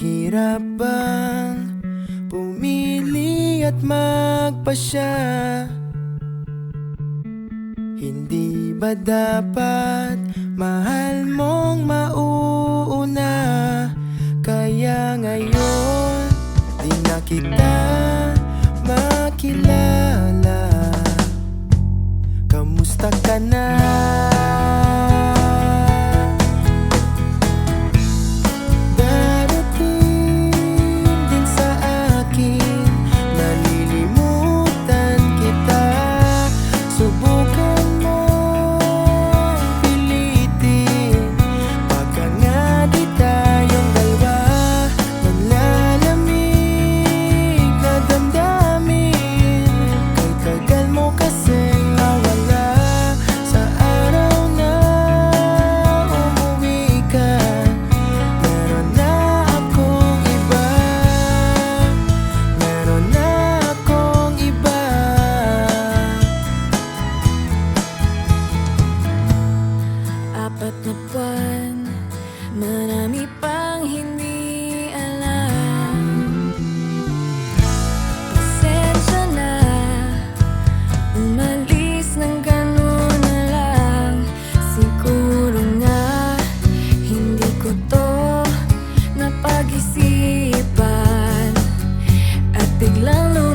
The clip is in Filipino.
Mahirap bang pumili at magpasya? Hindi ba dapat mahal mong mauuna? Kaya ngayon di na kita makilala Kamusta ka na? biglang lumabas